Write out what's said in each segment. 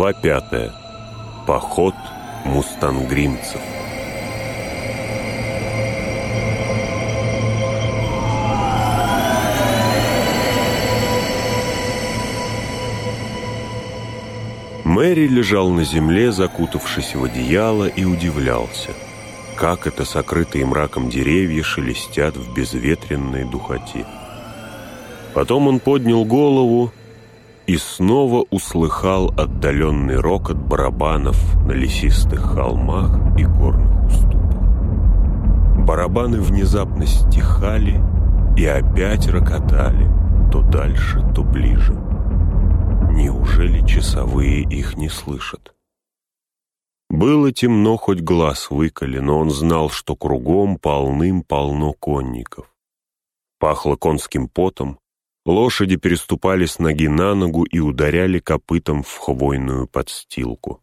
Глава пятая. Поход мустангримцев. Мэри лежал на земле, закутавшись в одеяло, и удивлялся, как это сокрытые мраком деревья шелестят в безветренной духоте. Потом он поднял голову и снова услыхал отдаленный рокот барабанов на лесистых холмах и горных уступах. Барабаны внезапно стихали и опять рокотали, то дальше, то ближе. Неужели часовые их не слышат? Было темно, хоть глаз выколи, но он знал, что кругом полным-полно конников. Пахло конским потом, лошади переступали с ноги на ногу и ударяли копытом в хвойную подстилку.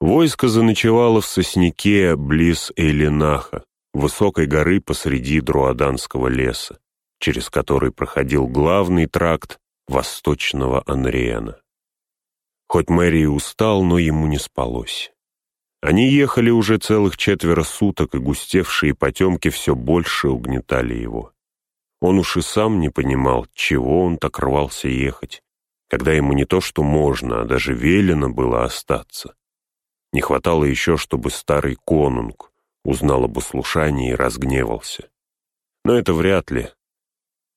Войско заночевало в сосняке близ Эйлинаха, высокой горы посреди Друаданского леса, через который проходил главный тракт восточного Анриена. Хоть Мэри устал, но ему не спалось. Они ехали уже целых четверо суток, и густевшие потемки все больше угнетали его. Он уж и сам не понимал, чего он так рвался ехать, когда ему не то что можно, а даже велено было остаться. Не хватало еще, чтобы старый конунг узнал об услушании и разгневался. Но это вряд ли.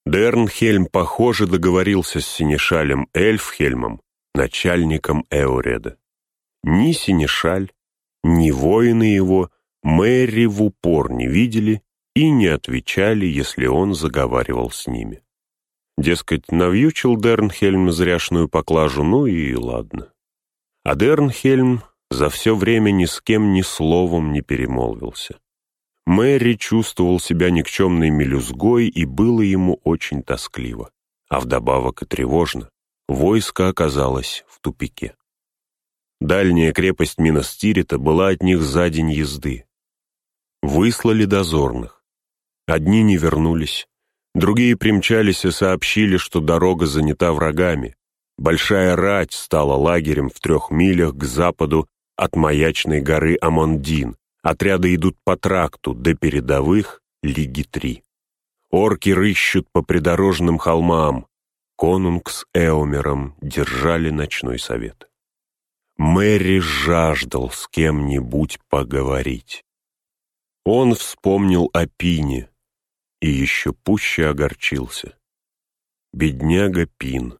Дернхельм, похоже, договорился с синешалем Эльфхельмом, начальником Эуреда. Ни синешаль, ни воины его Мэри в упор не видели и не отвечали, если он заговаривал с ними. Дескать, навьючил Дернхельм зряшную поклажу, ну и ладно. А Дернхельм за все время ни с кем ни словом не перемолвился. Мэри чувствовал себя никчемной мелюзгой, и было ему очень тоскливо. А вдобавок и тревожно. Войско оказалось в тупике. Дальняя крепость Минастирита была от них за день езды. Выслали дозорных. Одни не вернулись, другие примчались и сообщили, что дорога занята врагами. Большая рать стала лагерем в трех милях к западу от маячной горы Амондин, Отряды идут по тракту до передовых Лиги три. Орки рыщут по придорожным холмам. Конунг с Эомером держали ночной совет. Мэри жаждал с кем-нибудь поговорить. Он вспомнил о Пине и еще пуще огорчился. Бедняга Пин,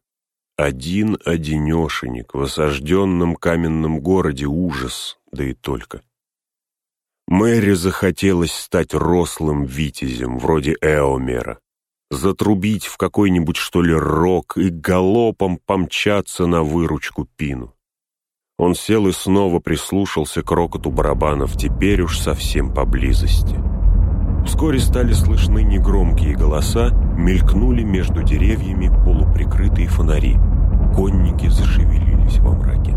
один-одинешенек в осажденном каменном городе ужас, да и только. Мэри захотелось стать рослым витязем, вроде Эомера, затрубить в какой-нибудь, что ли, рог и галопом помчаться на выручку Пину. Он сел и снова прислушался к рокоту барабанов, теперь уж совсем поблизости. Вскоре стали слышны негромкие голоса, мелькнули между деревьями полуприкрытые фонари. Конники зашевелились во мраке.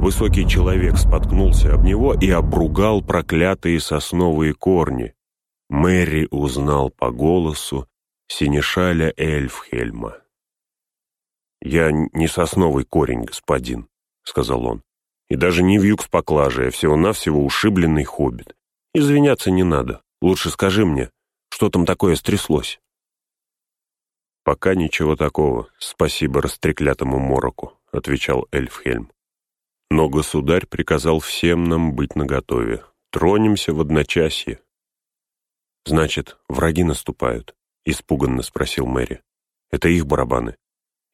Высокий человек споткнулся об него и обругал проклятые сосновые корни. Мэри узнал по голосу синешаля Эльфхельма. «Я не сосновый корень, господин», — сказал он, «и даже не вьюг с поклажей, а всего-навсего ушибленный хоббит. Извиняться не надо. Лучше скажи мне, что там такое стряслось?» «Пока ничего такого, спасибо растреклятому мороку», — отвечал Эльфхельм. Но государь приказал всем нам быть наготове. Тронемся в одночасье. «Значит, враги наступают?» — испуганно спросил Мэри. «Это их барабаны.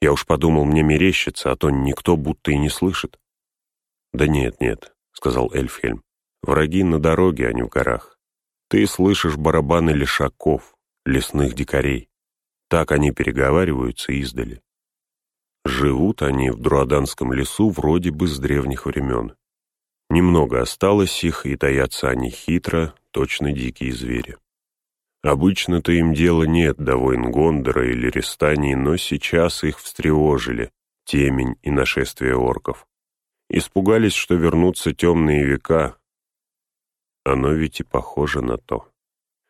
Я уж подумал, мне мерещится, а то никто будто и не слышит». «Да нет, нет», — сказал Эльфхельм. «Враги на дороге, а не в горах. Ты слышишь барабаны лишаков, лесных дикарей. Так они переговариваются издали. Живут они в Друаданском лесу вроде бы с древних времен. Немного осталось их, и таятся они хитро, точно дикие звери. Обычно-то им дела нет до войн Гондора или Рестании, но сейчас их встревожили темень и нашествие орков. Испугались, что вернутся темные века. Оно ведь и похоже на то.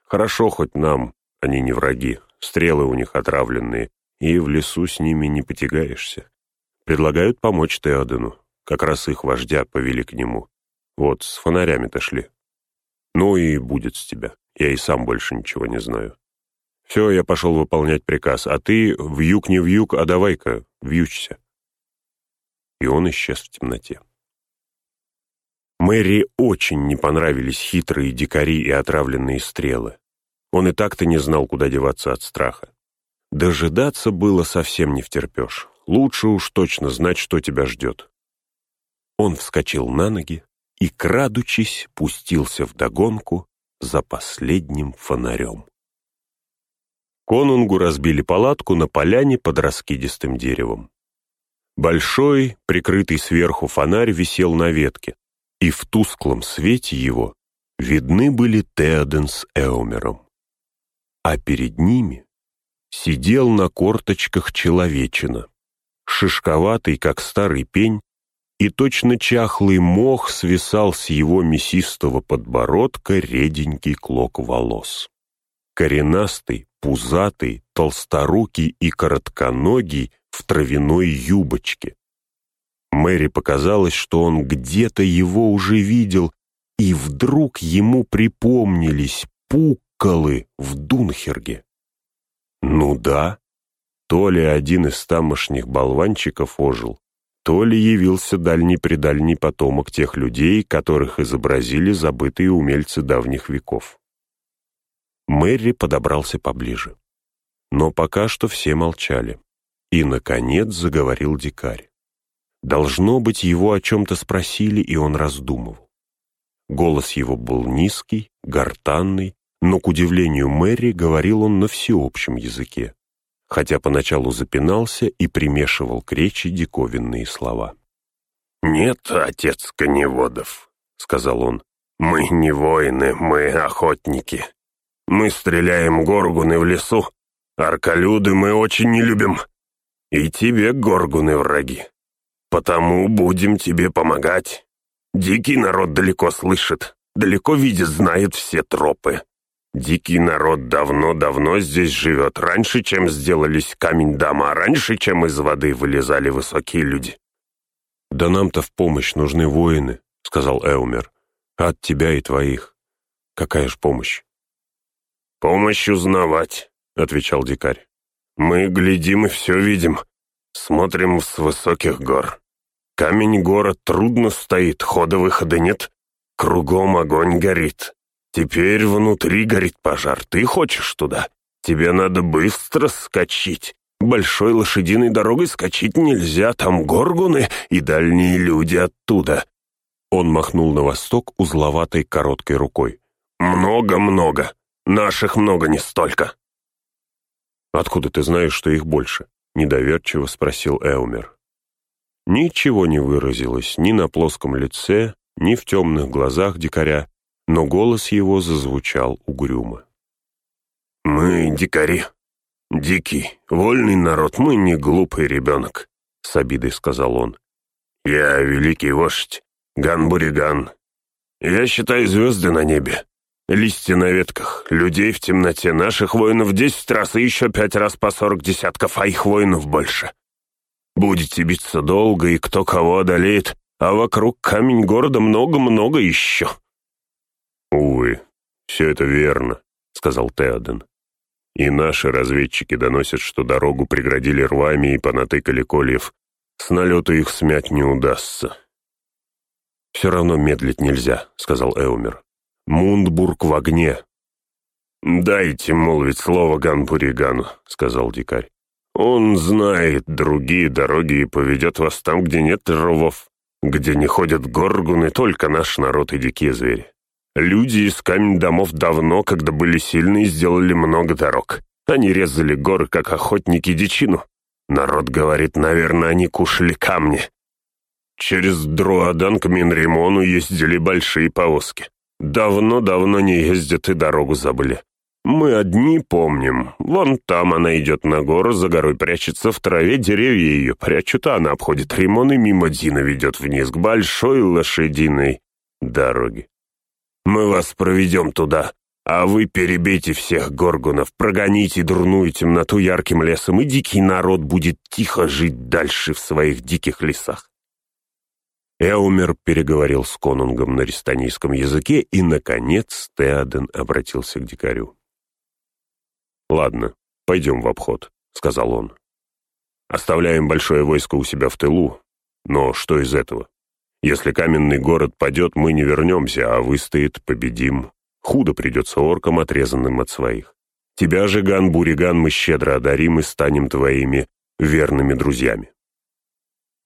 Хорошо хоть нам, они не враги, стрелы у них отравленные, и в лесу с ними не потягаешься. Предлагают помочь Теодену. Как раз их вождя повели к нему. Вот, с фонарями-то шли. Ну и будет с тебя. Я и сам больше ничего не знаю. Все, я пошел выполнять приказ, а ты вьюг не вьюг, а давай-ка, вьючься. И он исчез в темноте. Мэри очень не понравились хитрые дикари и отравленные стрелы. Он и так-то не знал, куда деваться от страха. Дожидаться было совсем не втерпешь. Лучше уж точно знать, что тебя ждет. Он вскочил на ноги и, крадучись, пустился в догонку за последним фонарем. Конунгу разбили палатку на поляне под раскидистым деревом. Большой, прикрытый сверху фонарь висел на ветке, и в тусклом свете его видны были Теоден с Эумером. А перед ними сидел на корточках человечина, шишковатый, как старый пень, и точно чахлый мох свисал с его мясистого подбородка реденький клок волос. Коренастый, пузатый, толсторукий и коротконогий в травяной юбочке. Мэри показалось, что он где-то его уже видел, и вдруг ему припомнились пукколы в Дунхерге. Ну да, то ли один из тамошних болванчиков ожил, то ли явился дальний-предальний потомок тех людей, которых изобразили забытые умельцы давних веков. Мэри подобрался поближе. Но пока что все молчали. И, наконец, заговорил дикарь. Должно быть, его о чем-то спросили, и он раздумывал. Голос его был низкий, гортанный, но, к удивлению Мэри, говорил он на всеобщем языке хотя поначалу запинался и примешивал к речи диковинные слова. «Нет, отец коневодов», — сказал он, — «мы не воины, мы охотники. Мы стреляем горгуны в лесу, аркалюды мы очень не любим. И тебе горгуны враги. Потому будем тебе помогать. Дикий народ далеко слышит, далеко видит, знает все тропы. Дикий народ давно-давно здесь живет, раньше, чем сделались камень-дома, раньше, чем из воды вылезали высокие люди. «Да нам-то в помощь нужны воины», — сказал Эумер. «От тебя и твоих. Какая ж помощь?» «Помощь узнавать», — отвечал дикарь. «Мы глядим и все видим. Смотрим с высоких гор. Камень город трудно стоит, хода-выхода нет. Кругом огонь горит. Теперь внутри горит пожар. Ты хочешь туда? Тебе надо быстро скачить. Большой лошадиной дорогой скачить нельзя, там горгуны и дальние люди оттуда». Он махнул на восток узловатой короткой рукой. «Много-много. Наших много не столько». «Откуда ты знаешь, что их больше?» — недоверчиво спросил Эумер. Ничего не выразилось ни на плоском лице, ни в темных глазах дикаря, но голос его зазвучал угрюмо. «Мы дикари. Дикий, вольный народ, мы не глупый ребенок», — с обидой сказал он. «Я великий вождь, Ганбуриган. Я считаю звезды на небе, листья на ветках, людей в темноте, наших воинов десять раз и еще пять раз по сорок десятков, а их воинов больше. Будете биться долго, и кто кого одолеет, а вокруг камень города много-много еще». «Увы, все это верно», — сказал Теоден. «И наши разведчики доносят, что дорогу преградили рвами и понатыкали кольев. С налета их смять не удастся». «Все равно медлить нельзя», — сказал Эумер. «Мундбург в огне». «Дайте молвить слово Ганпуригану», — сказал дикарь. «Он знает другие дороги и поведет вас там, где нет рвов, где не ходят горгуны, только наш народ и дикие звери. Люди из камень домов давно, когда были сильны, сделали много дорог. Они резали горы, как охотники дичину. Народ говорит, наверное, они кушали камни. Через Друадан к Минримону ездили большие повозки. Давно-давно не ездят и дорогу забыли. Мы одни помним. Вон там она идет на гору, за горой прячется в траве, деревья ее прячут, а она обходит Римон и мимо Дина ведет вниз к большой лошадиной дороге. Мы вас проведем туда, а вы перебейте всех горгунов, прогоните дурную темноту ярким лесом, и дикий народ будет тихо жить дальше в своих диких лесах. Эумер переговорил с конунгом на рестанийском языке, и, наконец, Теоден обратился к дикарю. «Ладно, пойдем в обход», — сказал он. «Оставляем большое войско у себя в тылу, но что из этого? Если каменный город падет, мы не вернемся, а выстоит, победим. Худо придется оркам, отрезанным от своих. Тебя же, Ган Буриган, мы щедро одарим и станем твоими верными друзьями».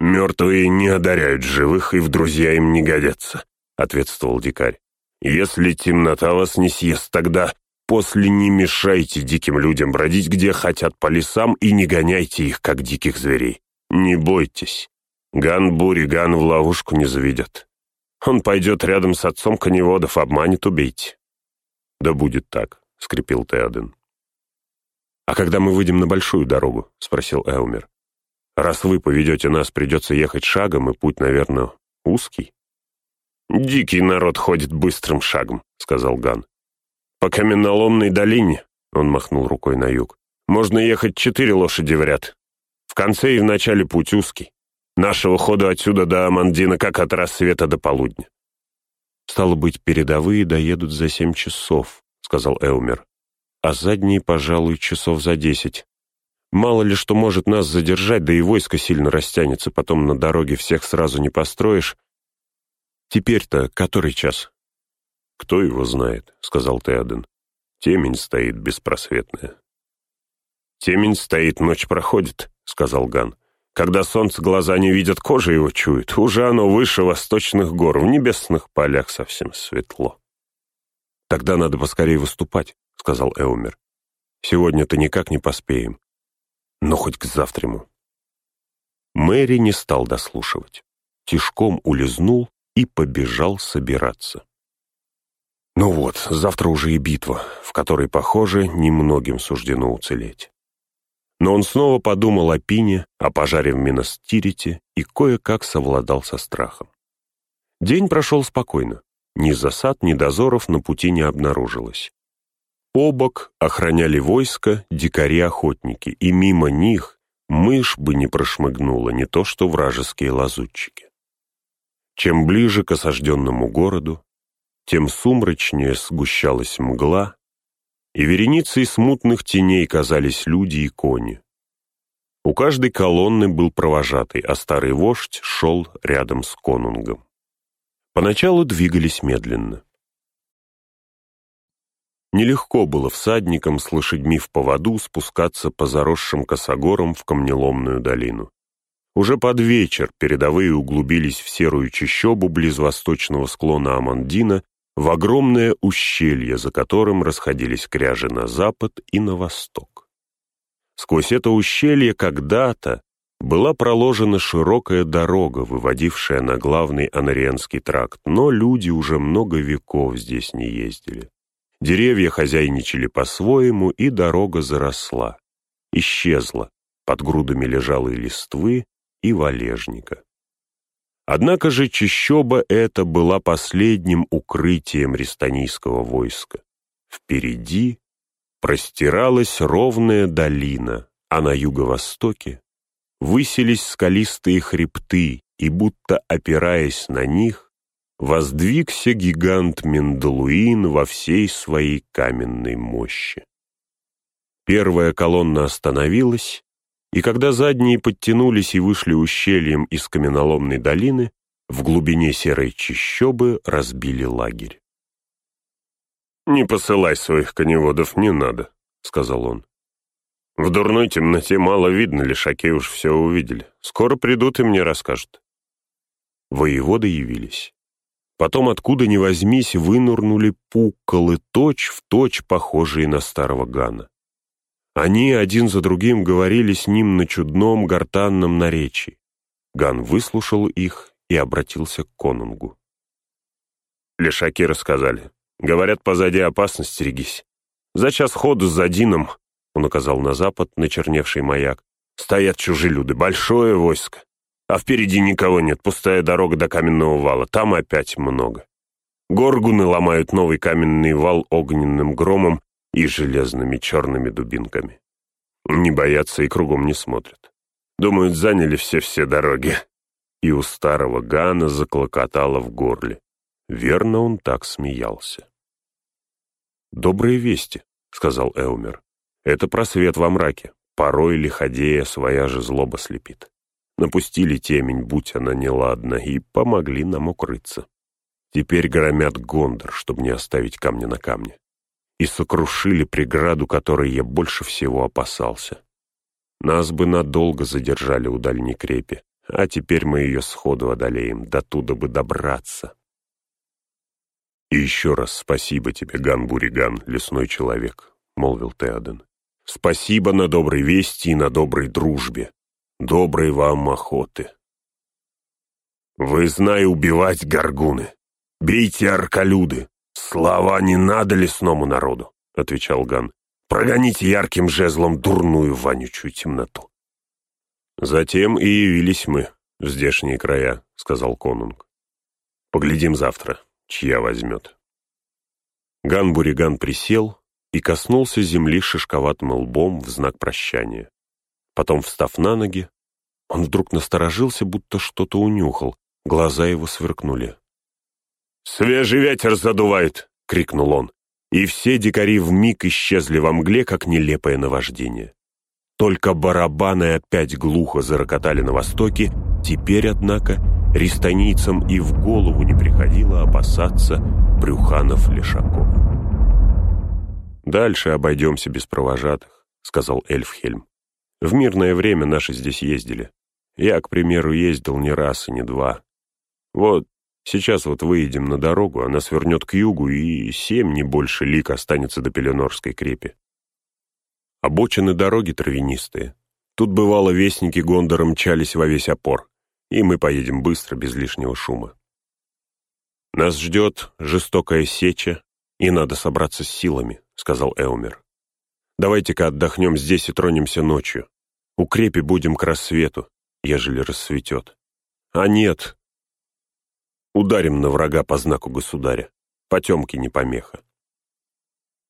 «Мертвые не одаряют живых и в друзья им не годятся», — ответствовал дикарь. «Если темнота вас не съест, тогда после не мешайте диким людям бродить, где хотят по лесам, и не гоняйте их, как диких зверей. Не бойтесь. Ган Буриган в ловушку не заведет. Он пойдет рядом с отцом коневодов, обманет, убейте». «Да будет так», — скрипел Теоден. «А когда мы выйдем на большую дорогу?» — спросил Эумер. Раз вы поведете нас, придется ехать шагом, и путь, наверное, узкий». «Дикий народ ходит быстрым шагом», — сказал Ган. «По каменоломной долине», — он махнул рукой на юг, «можно ехать четыре лошади в ряд. В конце и в начале путь узкий. Нашего хода отсюда до Амандина как от рассвета до полудня». «Стало быть, передовые доедут за семь часов», — сказал Элмер. «А задние, пожалуй, часов за десять. Мало ли что может нас задержать, да и войско сильно растянется, потом на дороге всех сразу не построишь. Теперь-то который час? Кто его знает, сказал Теоден. Темень стоит беспросветная. Темень стоит, ночь проходит, сказал Ган. Когда солнце глаза не видят, кожа его чует. Уже оно выше восточных гор, в небесных полях совсем светло. Тогда надо поскорее выступать, сказал Эумер. Сегодня-то никак не поспеем но хоть к завтраму. Мэри не стал дослушивать. Тишком улизнул и побежал собираться. Ну вот, завтра уже и битва, в которой, похоже, немногим суждено уцелеть. Но он снова подумал о Пине, о пожаре в Миностирите и кое-как совладал со страхом. День прошел спокойно. Ни засад, ни дозоров на пути не обнаружилось. Обок охраняли войско дикари-охотники, и мимо них мышь бы не прошмыгнула, не то что вражеские лазутчики. Чем ближе к осажденному городу, тем сумрачнее сгущалась мгла, и вереницей смутных теней казались люди и кони. У каждой колонны был провожатый, а старый вождь шел рядом с конунгом. Поначалу двигались медленно. Нелегко было всадникам с лошадьми в поводу спускаться по заросшим косогорам в камнеломную долину. Уже под вечер передовые углубились в серую чащобу близ восточного склона Амандина в огромное ущелье, за которым расходились кряжи на запад и на восток. Сквозь это ущелье когда-то была проложена широкая дорога, выводившая на главный Анариенский тракт, но люди уже много веков здесь не ездили. Деревья хозяйничали по-своему, и дорога заросла. Исчезла, под грудами лежалой листвы и валежника. Однако же чащоба эта была последним укрытием рестанийского войска. Впереди простиралась ровная долина, а на юго-востоке высились скалистые хребты, и будто опираясь на них, воздвигся гигант Мендалуин во всей своей каменной мощи. Первая колонна остановилась, и когда задние подтянулись и вышли ущельем из каменоломной долины, в глубине серой чащобы разбили лагерь. «Не посылай своих коневодов, не надо», — сказал он. «В дурной темноте мало видно, лишаки уж все увидели. Скоро придут и мне расскажут». Воеводы явились. Потом, откуда ни возьмись, вынурнули пукколы, точь-в-точь похожие на старого Гана. Они один за другим говорили с ним на чудном гортанном наречии. Ган выслушал их и обратился к конунгу. Лешаки рассказали. Говорят, позади опасность, стерегись. За час ходу с Задином, он указал на запад, на черневший маяк, стоят чужелюды, большое войско. А впереди никого нет, пустая дорога до каменного вала. Там опять много. Горгуны ломают новый каменный вал огненным громом и железными черными дубинками. Не боятся и кругом не смотрят. Думают, заняли все-все дороги. и у старого Гана заклокотало в горле. Верно, он так смеялся. «Добрые вести», — сказал Эумер. «Это просвет во мраке. Порой лиходея своя же злоба слепит. Напустили темень, будь она неладна, и помогли нам укрыться. Теперь громят Гондор, чтобы не оставить камня на камне. И сокрушили преграду, которой я больше всего опасался. Нас бы надолго задержали у дальней крепи, а теперь мы ее сходу одолеем, до туда бы добраться. «И еще раз спасибо тебе, Ган-Буриган, лесной человек», — молвил Теоден. «Спасибо на доброй вести и на доброй дружбе. Доброй вам охоты». «Вы знай убивать, горгуны. Бейте аркалюды. Слова не надо лесному народу», — отвечал Ган. «Прогоните ярким жезлом дурную вонючую темноту». «Затем и явились мы в здешние края», — сказал конунг. «Поглядим завтра» чья возьмет. Ган-Буриган присел и коснулся земли шишковатым лбом в знак прощания. Потом, встав на ноги, он вдруг насторожился, будто что-то унюхал, глаза его сверкнули. «Свежий ветер задувает!» — крикнул он, и все дикари вмиг исчезли во мгле, как нелепое наваждение. Только барабаны опять глухо зарокотали на востоке, теперь, однако, Ристанийцам и в голову не приходило опасаться брюханов-лешаков. «Дальше обойдемся без провожатых», — сказал Эльфхельм. «В мирное время наши здесь ездили. Я, к примеру, ездил не раз и не два. Вот сейчас вот выедем на дорогу, она свернет к югу, и семь, не больше, лик останется до Пеленорской крепи. Обочины дороги травянистые. Тут, бывало, вестники Гондора мчались во весь опор и мы поедем быстро, без лишнего шума. «Нас ждет жестокая сеча, и надо собраться с силами», — сказал Эумер. «Давайте-ка отдохнем здесь и тронемся ночью. У крепи будем к рассвету, ежели рассветет. А нет, ударим на врага по знаку государя. Потемки не помеха».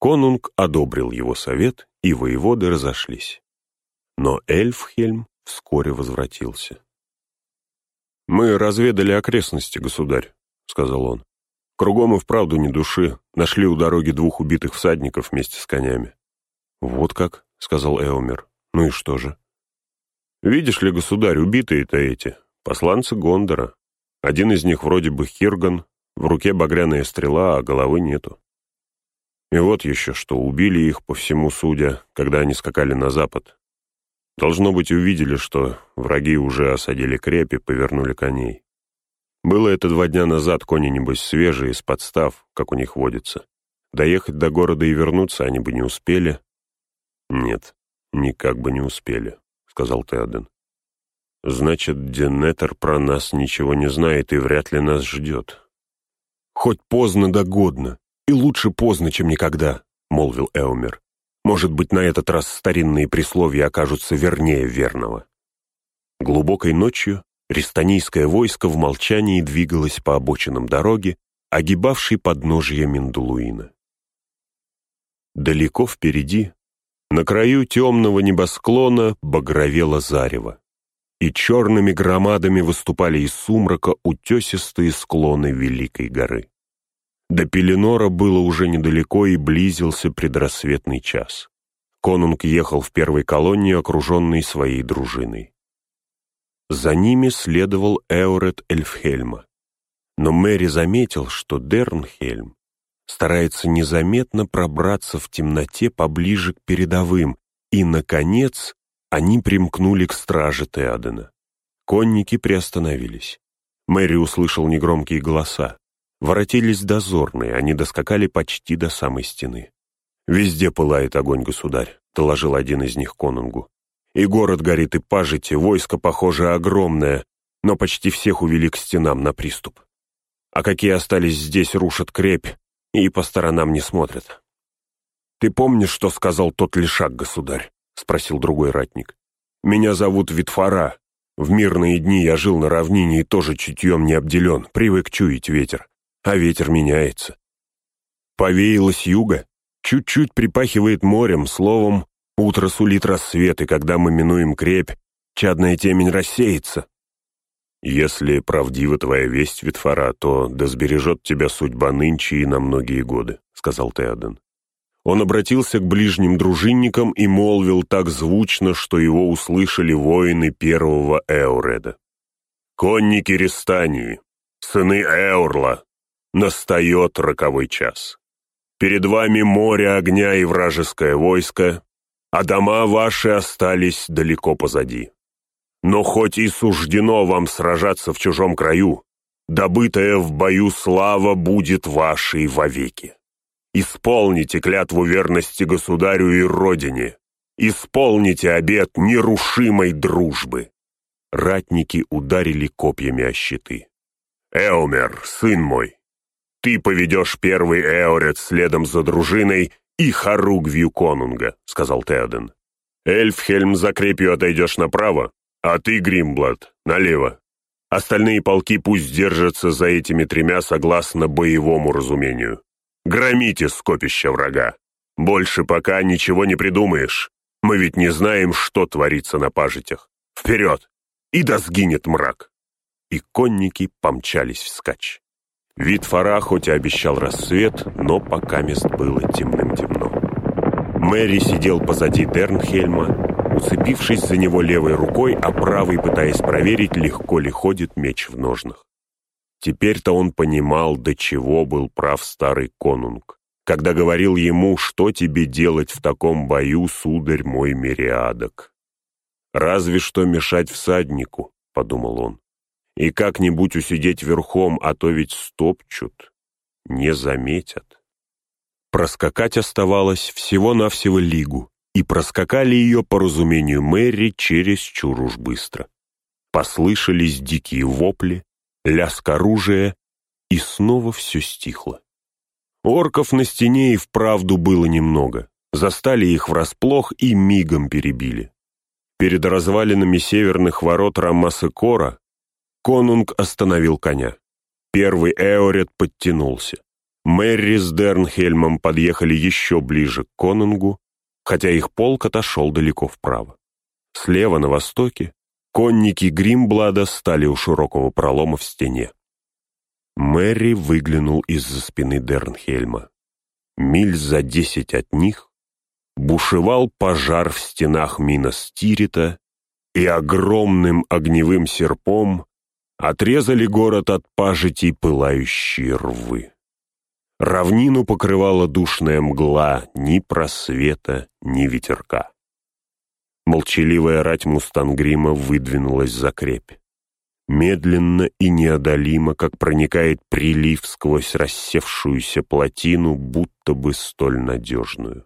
Конунг одобрил его совет, и воеводы разошлись. Но Эльфхельм вскоре возвратился. «Мы разведали окрестности, государь», — сказал он. «Кругом и вправду ни души. Нашли у дороги двух убитых всадников вместе с конями». «Вот как», — сказал Эомер. «Ну и что же?» «Видишь ли, государь, убитые-то эти, посланцы Гондора. Один из них вроде бы Хирган, в руке багряная стрела, а головы нету. И вот еще что, убили их по всему судя, когда они скакали на запад, Должно быть, увидели, что враги уже осадили крепи, повернули коней. Было это два дня назад, кони, небось, свежие, из подстав, как у них водится. Доехать до города и вернуться они бы не успели. Нет, никак бы не успели, — сказал Теоден. Значит, Денетер про нас ничего не знает и вряд ли нас ждет. Хоть поздно да годно, и лучше поздно, чем никогда, — молвил Эумер. Может быть, на этот раз старинные присловия окажутся вернее верного. Глубокой ночью рестанийское войско в молчании двигалось по обочинам дороги, огибавшей подножье Миндулуина. Далеко впереди, на краю темного небосклона, багровело зарево, и черными громадами выступали из сумрака утесистые склоны Великой горы. До Пеленора было уже недалеко и близился предрассветный час. Конунг ехал в первой колонне, окруженный своей дружиной. За ними следовал Эурет Эльфхельма. Но Мэри заметил, что Дернхельм старается незаметно пробраться в темноте поближе к передовым, и, наконец, они примкнули к страже Теадена. Конники приостановились. Мэри услышал негромкие голоса. Воротились дозорные, они доскакали почти до самой стены. «Везде пылает огонь, государь», — доложил один из них конунгу. «И город горит, и пажити, войско, похоже, огромное, но почти всех увели к стенам на приступ. А какие остались здесь, рушат крепь и по сторонам не смотрят». «Ты помнишь, что сказал тот лишак, государь?» — спросил другой ратник. «Меня зовут Витфара. В мирные дни я жил на равнине и тоже чутьем не обделен, привык чуять ветер а ветер меняется. Повеяло с юга, чуть-чуть припахивает морем, словом, утро сулит рассвет, и когда мы минуем крепь, чадная темень рассеется. «Если правдива твоя весть, Витфора, то да сбережет тебя судьба нынче и на многие годы», — сказал Теоден. Он обратился к ближним дружинникам и молвил так звучно, что его услышали воины первого Эуреда. «Конники Рестании, сыны Эурла, настает роковой час. Перед вами море огня и вражеское войско, а дома ваши остались далеко позади. Но хоть и суждено вам сражаться в чужом краю, добытая в бою слава будет вашей вовеки. Исполните клятву верности государю и родине, исполните обет нерушимой дружбы. Ратники ударили копьями о щиты. «Эомер, сын мой, ты поведешь первый Эорет следом за дружиной и Харугвью конунга», — сказал Теоден. «Эльфхельм за крепью отойдешь направо, а ты, Гримблад, налево. Остальные полки пусть держатся за этими тремя согласно боевому разумению. Громите скопище врага. Больше пока ничего не придумаешь. Мы ведь не знаем, что творится на пажитях. Вперед! И да сгинет мрак!» И конники помчались вскачь. Вид фара хоть и обещал рассвет, но пока мест было темным-темно. Мэри сидел позади Дернхельма, уцепившись за него левой рукой, а правой пытаясь проверить, легко ли ходит меч в ножнах. Теперь-то он понимал, до чего был прав старый конунг, когда говорил ему, что тебе делать в таком бою, сударь мой мириадок. «Разве что мешать всаднику», — подумал он, — «и как-нибудь усидеть верхом, а то ведь стопчут, не заметят». Проскакать оставалось всего-навсего лигу, и проскакали ее, по разумению Мэри, чересчур уж быстро. Послышались дикие вопли, лязг оружия, и снова все стихло. Орков на стене и вправду было немного. Застали их врасплох и мигом перебили. Перед развалинами северных ворот Раммасекора конунг остановил коня. Первый Эорет подтянулся. Мэри с Дернхельмом подъехали еще ближе к конунгу, хотя их полк отошел далеко вправо. Слева, на востоке, конники Гримблада стали у широкого пролома в стене. Мэри выглянул из-за спины Дернхельма. Миль за десять от них бушевал пожар в стенах Минос Тирита, и огромным огневым серпом отрезали город от пажитей пылающие рвы. Равнину покрывала душная мгла, ни просвета, ни ветерка. Молчаливая рать Мустангрима выдвинулась за крепь. Медленно и неодолимо, как проникает прилив сквозь рассевшуюся плотину, будто бы столь надежную.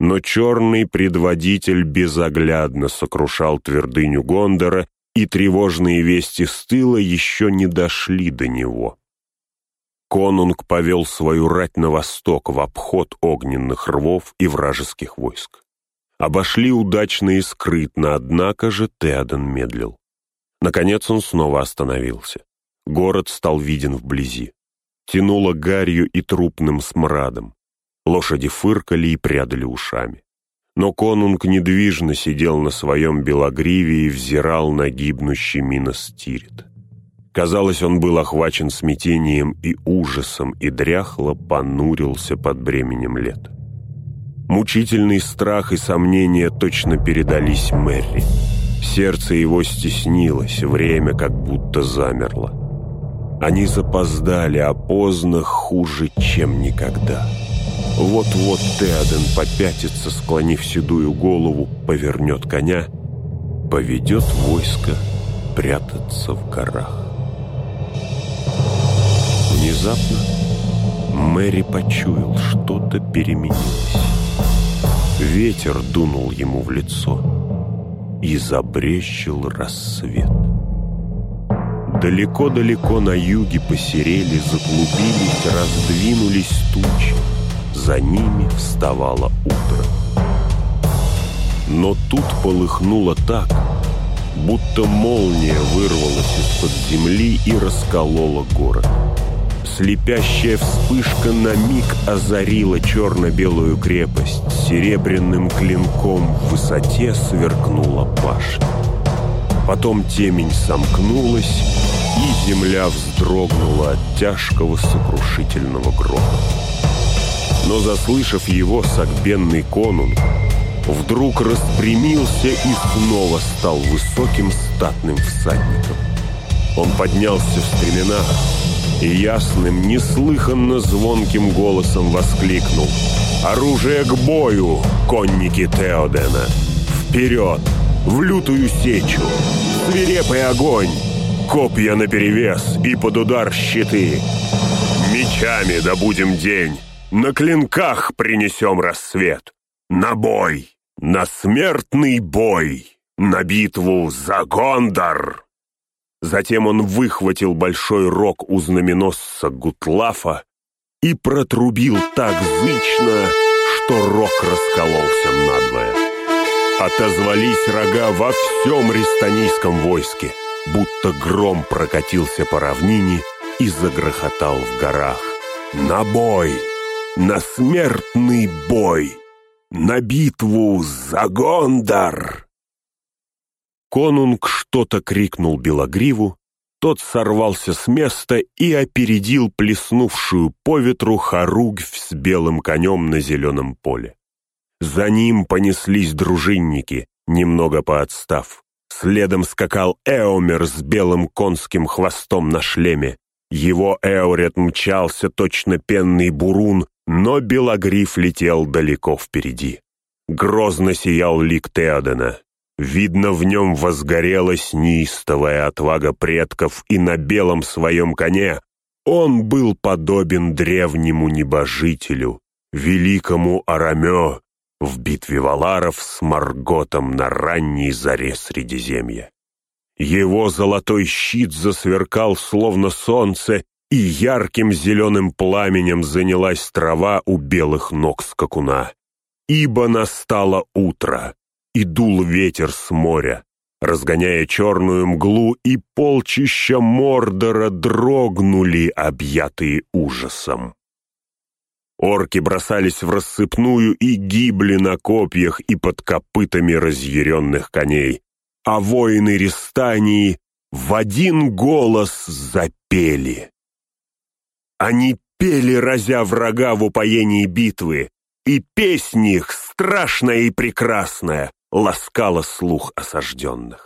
Но черный предводитель безоглядно сокрушал твердыню Гондора, и тревожные вести с тыла еще не дошли до него. Конунг повел свою рать на восток в обход огненных рвов и вражеских войск. Обошли удачно и скрытно, однако же Теоден медлил. Наконец он снова остановился. Город стал виден вблизи. Тянуло гарью и трупным смрадом. Лошади фыркали и прядали ушами. Но конунг недвижно сидел на своем белогриве и взирал на гибнущий Минос Тирит. Казалось, он был охвачен смятением и ужасом и дряхло понурился под бременем лет. Мучительный страх и сомнения точно передались Мэри. Сердце его стеснилось, время как будто замерло. Они запоздали, а поздно хуже, чем никогда. Вот-вот Теоден попятится, склонив седую голову, повернет коня, поведет войско прятаться в горах. Внезапно Мэри почуял, что-то переменилось. Ветер дунул ему в лицо и забрещил рассвет. Далеко-далеко на юге посерели, заклубились, раздвинулись тучи. За ними вставало утро. Но тут полыхнуло так, будто молния вырвалась из-под земли и расколола город. Слепящая вспышка на миг озарила черно-белую крепость. Серебряным клинком в высоте сверкнула башня. Потом темень сомкнулась, и земля вздрогнула от тяжкого сокрушительного грома. Но, заслышав его, сагбенный конунг вдруг распрямился и снова стал высоким статным всадником. Он поднялся в стременах ясным, неслыханно звонким голосом воскликнул «Оружие к бою, конники Теодена! Вперед! В лютую сечу! Свирепый огонь! Копья наперевес и под удар щиты! Мечами добудем день! На клинках принесем рассвет! На бой! На смертный бой! На битву за Гондар!» Затем он выхватил большой рог у знаменосца Гутлафа и протрубил так зычно, что рог раскололся надвое. Отозвались рога во всем рестанийском войске, будто гром прокатился по равнине и загрохотал в горах. На бой! На смертный бой! На битву за Гондар! Конунг что-то крикнул Белогриву, тот сорвался с места и опередил плеснувшую по ветру хоругвь с белым конем на зеленом поле. За ним понеслись дружинники, немного поотстав. Следом скакал Эомер с белым конским хвостом на шлеме. Его Эорет мчался точно пенный бурун, но Белогриф летел далеко впереди. Грозно сиял лик Теодена. Видно, в нем возгорелась неистовая отвага предков, и на белом своем коне он был подобен древнему небожителю, великому Арамё в битве Валаров с Марготом на ранней заре Средиземья. Его золотой щит засверкал, словно солнце, и ярким зеленым пламенем занялась трава у белых ног скакуна. Ибо настало утро, и дул ветер с моря, разгоняя черную мглу, и полчища Мордора дрогнули, объятые ужасом. Орки бросались в рассыпную и гибли на копьях и под копытами разъяренных коней, а воины Рестании в один голос запели. Они пели, разя врага в упоении битвы, и песнь их, страшная и прекрасная, ласкала слух осажденных.